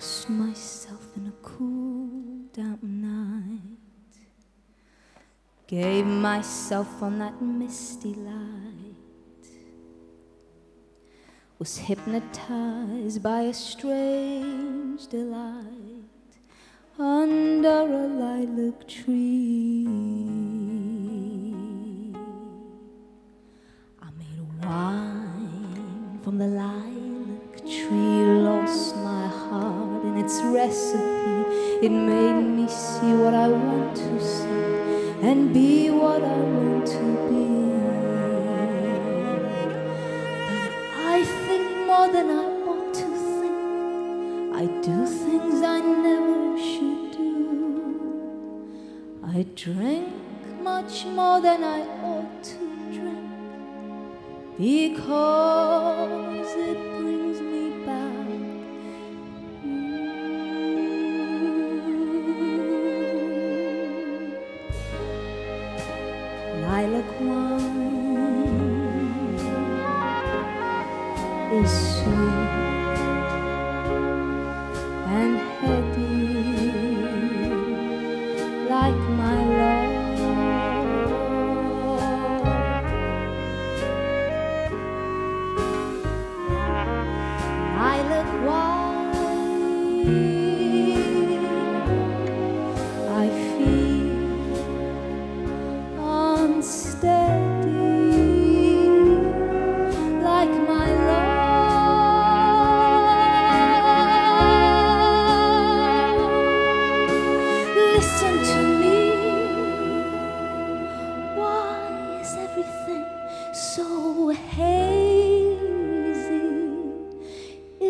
lost myself in a cool, damp night. Gave myself on that misty light. Was hypnotized by a strange delight under a lilac tree. I made wine from the lilac tree, lost its recipe. It made me see what I want to see and be what I want to be. But I think more than I want to think. I do things I never should do. I drink much more than I ought to drink because it Lilac wine is sweet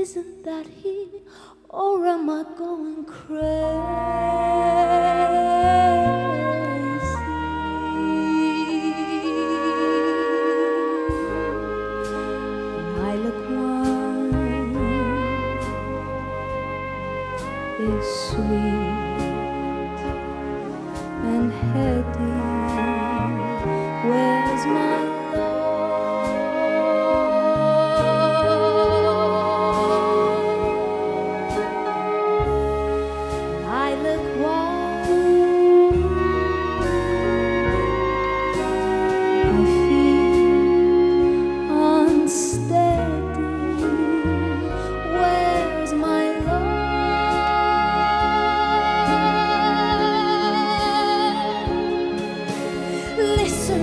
Isn't that he, or am I going crazy? Lilac wine is sweet and heady.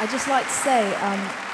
I'd just like to say, um,